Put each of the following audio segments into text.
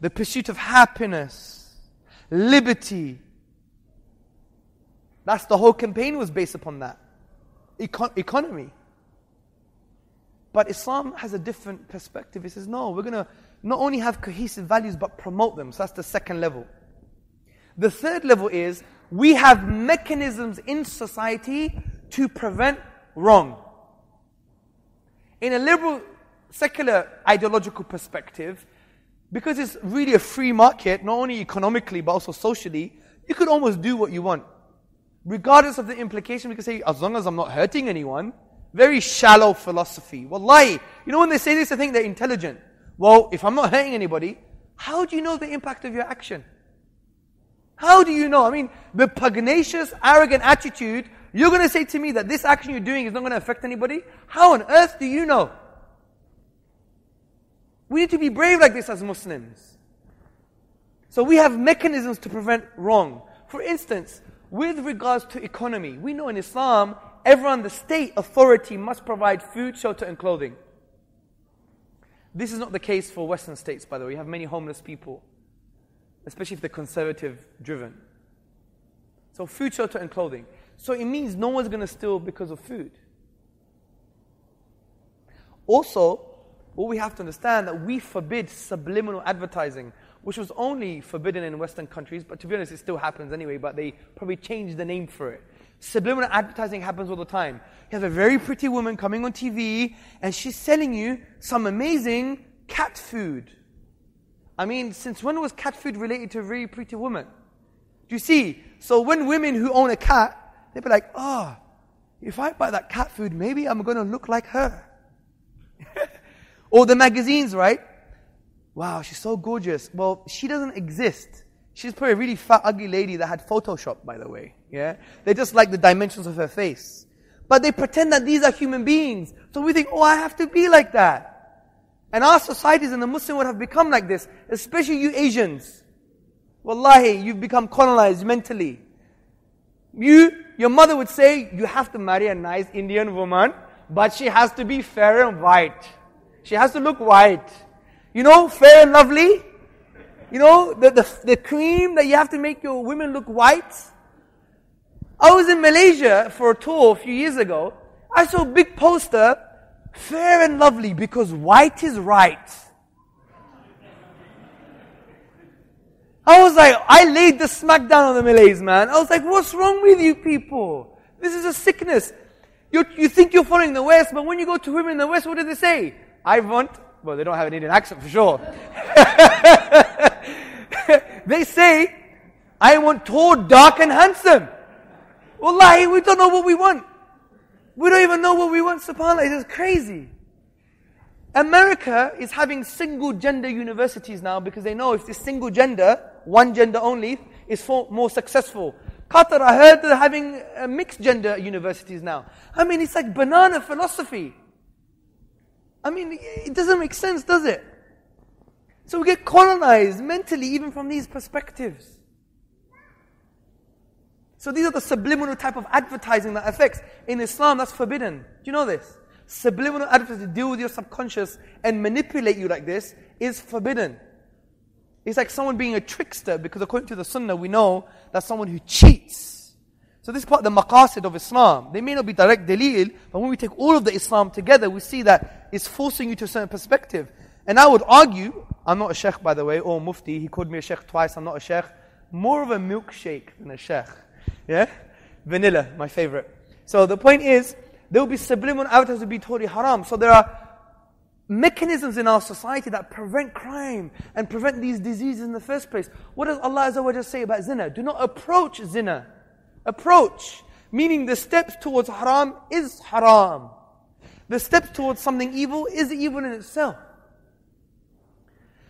the pursuit of happiness, liberty. That's the whole campaign was based upon that. Econ- economy. But Islam has a different perspective. It says, no, we're going to not only have cohesive values, but promote them. So that's the second level. The third level is we have mechanisms in society to prevent wrong. In a liberal, secular ideological perspective, because it's really a free market, not only economically but also socially, you could almost do what you want. Regardless of the implication, we can say, as long as I'm not hurting anyone, very shallow philosophy. Wallahi, you know when they say this, I think they're intelligent. Well, if I'm not hurting anybody, how do you know the impact of your action? How do you know? I mean, the pugnacious, arrogant attitude, you're going to say to me that this action you're doing is not going to affect anybody? How on earth do you know? We need to be brave like this as Muslims. So we have mechanisms to prevent wrong. For instance, with regards to economy, we know in Islam, everyone, the state authority must provide food, shelter, and clothing. This is not the case for Western states, by the way. You have many homeless people, especially if they're conservative driven. So, food, shelter, and clothing. So, it means no one's going to steal because of food. Also, what we have to understand that we forbid subliminal advertising, which was only forbidden in Western countries, but to be honest, it still happens anyway, but they probably changed the name for it. Subliminal advertising happens all the time. You have a very pretty woman coming on TV and she's selling you some amazing cat food. I mean, since when was cat food related to a very pretty woman? Do you see? So when women who own a cat, they'd be like, oh, if I buy that cat food, maybe I'm going to look like her. Or the magazines, right? Wow, she's so gorgeous. Well, she doesn't exist. She's probably a really fat, ugly lady that had Photoshop, by the way. Yeah? They just like the dimensions of her face. But they pretend that these are human beings. So we think, oh, I have to be like that. And our societies and the Muslim would have become like this, especially you Asians. Wallahi, you've become colonized mentally. You, your mother would say, you have to marry a nice Indian woman, but she has to be fair and white. She has to look white. You know, fair and lovely? You know, the, the, the cream that you have to make your women look white. I was in Malaysia for a tour a few years ago. I saw a big poster, fair and lovely because white is right. I was like, I laid the smack down on the Malays, man. I was like, what's wrong with you people? This is a sickness. You, you think you're following the West, but when you go to women in the West, what do they say? I want, well, they don't have an Indian accent for sure. they say, I want tall, dark, and handsome. Wallahi, we don't know what we want. We don't even know what we want, subhanAllah. It's crazy. America is having single gender universities now because they know if this single gender, one gender only, is more successful. Qatar, I heard they're having uh, mixed gender universities now. I mean, it's like banana philosophy. I mean, it doesn't make sense, does it? So we get colonized mentally even from these perspectives. So these are the subliminal type of advertising that affects. In Islam, that's forbidden. Do you know this? Subliminal advertising to deal with your subconscious and manipulate you like this is forbidden. It's like someone being a trickster because according to the Sunnah, we know that someone who cheats. So this is part of the maqasid of Islam. They may not be direct dalil, but when we take all of the Islam together, we see that it's forcing you to a certain perspective. And I would argue, I'm not a sheikh by the way, or mufti, he called me a sheikh twice, I'm not a sheikh. More of a milkshake than a sheikh. Yeah? Vanilla, my favorite. So the point is, there will be subliminal advertising to be totally haram. So there are mechanisms in our society that prevent crime and prevent these diseases in the first place. What does Allah Azza wa Jalla say about zina? Do not approach zina. Approach. Meaning the steps towards haram is haram. The steps towards something evil is evil in itself.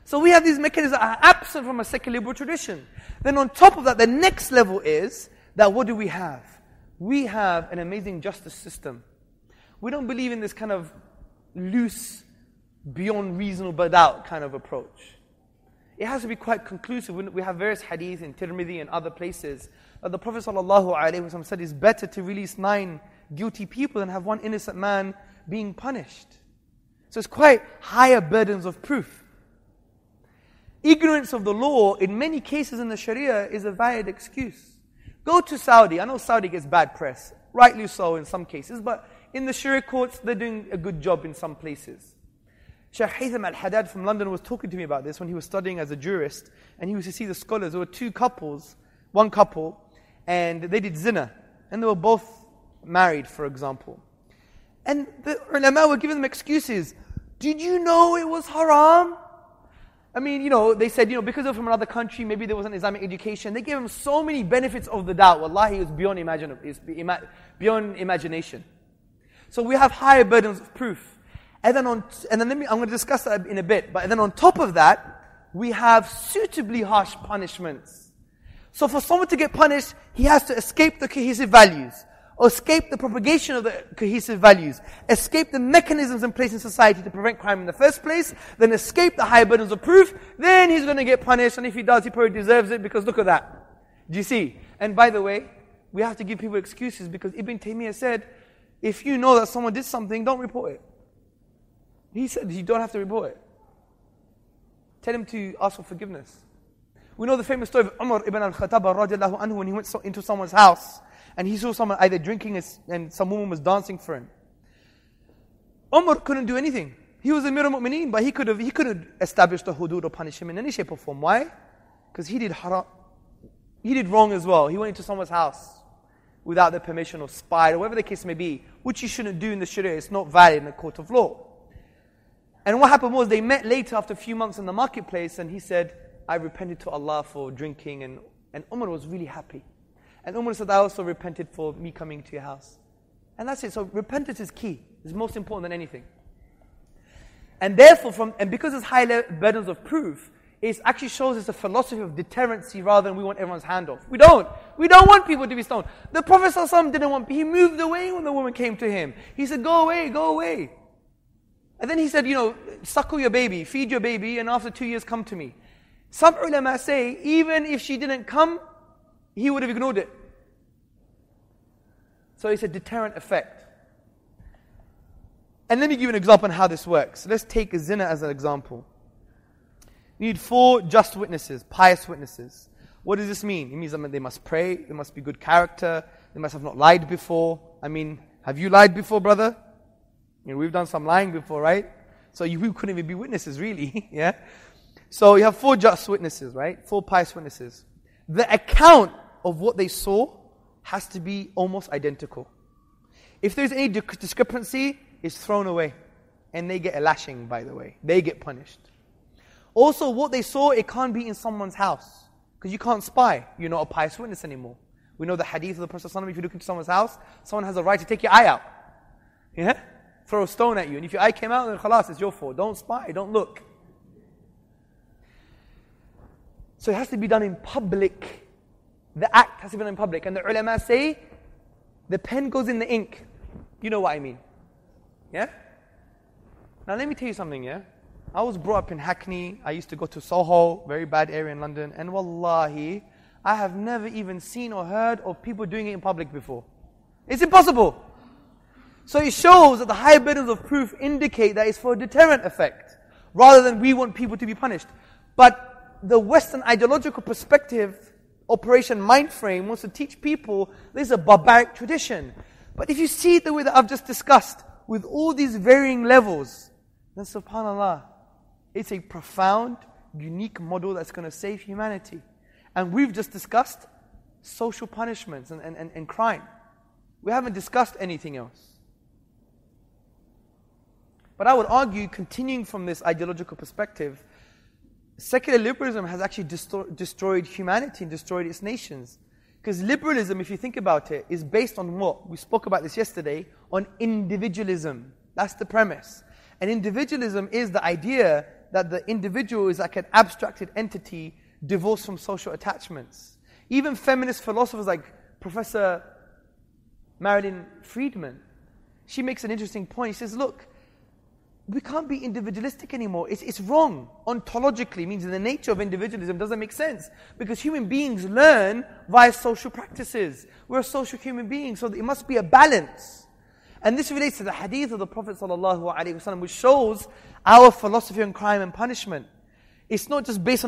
So we have these mechanisms that are absent from a secular liberal tradition. Then on top of that, the next level is that what do we have? We have an amazing justice system. We don't believe in this kind of loose, beyond reasonable doubt kind of approach. It has to be quite conclusive. We have various hadith in Tirmidhi and other places that the Prophet ﷺ said it's better to release nine guilty people than have one innocent man being punished. So it's quite higher burdens of proof. ignorance of the law, in many cases in the Sharia, is a valid excuse. Go to Saudi. I know Saudi gets bad press, rightly so in some cases, but in the Sharia courts, they're doing a good job in some places. Sheikh Haytham al Haddad from London was talking to me about this when he was studying as a jurist, and he used to see the scholars. There were two couples, one couple, and they did zina, and they were both married, for example. And the ulama were giving them excuses. Did you know it was haram? I mean, you know, they said, you know, because they're from another country, maybe there wasn't Islamic education. They gave him so many benefits of the doubt. Wallahi, it was beyond, imagine, it's beyond imagination. So we have higher burdens of proof. And then on, and then let me, I'm going to discuss that in a bit. But then on top of that, we have suitably harsh punishments. So for someone to get punished, he has to escape the cohesive values escape the propagation of the cohesive values, escape the mechanisms in place in society to prevent crime in the first place, then escape the high burdens of proof, then he's going to get punished, and if he does, he probably deserves it because look at that. Do you see? And by the way, we have to give people excuses because Ibn Taymiyyah said, if you know that someone did something, don't report it. He said you don't have to report it. Tell him to ask for forgiveness. We know the famous story of Umar ibn al-Khattab when he went into someone's house and he saw someone either drinking and some woman was dancing for him. Umar couldn't do anything. He was a Amir al-Mu'mineen, but he could have he couldn't establish the hudud or punish him in any shape or form. Why? Because he did haram. He did wrong as well. He went into someone's house without their permission or spied or whatever the case may be, which you shouldn't do in the Sharia. It's not valid in a court of law. And what happened was they met later after a few months in the marketplace and he said, I repented to Allah for drinking and, and Umar was really happy. And Umar said, I also repented for me coming to your house. And that's it. So repentance is key. It's most important than anything. And therefore, from and because it's high burdens of proof, it actually shows us a philosophy of deterrency rather than we want everyone's hand off. We don't. We don't want people to be stoned. The Prophet ﷺ didn't want, he moved away when the woman came to him. He said, go away, go away. And then he said, you know, suckle your baby, feed your baby, and after two years come to me. Some ulama say, even if she didn't come, he would have ignored it. So it's a deterrent effect. And let me give you an example on how this works. Let's take a zina as an example. You need four just witnesses, pious witnesses. What does this mean? It means that they must pray, they must be good character, they must have not lied before. I mean, have you lied before, brother? You know, we've done some lying before, right? So you couldn't even be witnesses, really. yeah? So you have four just witnesses, right? Four pious witnesses. The account of what they saw has to be almost identical. If there's any discrepancy, it's thrown away. And they get a lashing, by the way. They get punished. Also, what they saw, it can't be in someone's house. Because you can't spy. You're not a pious witness anymore. We know the hadith of the Prophet ﷺ, if you look into someone's house, someone has a right to take your eye out. Yeah? Throw a stone at you. And if your eye came out, then khalas, it's your fault. Don't spy, don't look. So it has to be done in public the act has to be done in public. And the ulama say, the pen goes in the ink. You know what I mean. Yeah? Now let me tell you something, yeah? I was brought up in Hackney. I used to go to Soho, very bad area in London. And wallahi, I have never even seen or heard of people doing it in public before. It's impossible. So it shows that the high burdens of proof indicate that it's for a deterrent effect, rather than we want people to be punished. But the Western ideological perspective Operation Mindframe wants to teach people this is a barbaric tradition. But if you see it the way that I've just discussed, with all these varying levels, then subhanAllah, it's a profound, unique model that's going to save humanity. And we've just discussed social punishments and, and, and, and crime. We haven't discussed anything else. But I would argue, continuing from this ideological perspective, secular liberalism has actually destroy, destroyed humanity and destroyed its nations. Because liberalism, if you think about it, is based on what? We spoke about this yesterday, on individualism. That's the premise. And individualism is the idea that the individual is like an abstracted entity divorced from social attachments. Even feminist philosophers like Professor Marilyn Friedman, she makes an interesting point. She says, look, we can't be individualistic anymore. It's, it's wrong. Ontologically means the nature of individualism doesn't make sense. Because human beings learn via social practices. We're social human beings, so it must be a balance. And this relates to the hadith of the Prophet ﷺ, which shows our philosophy on crime and punishment. It's not just based on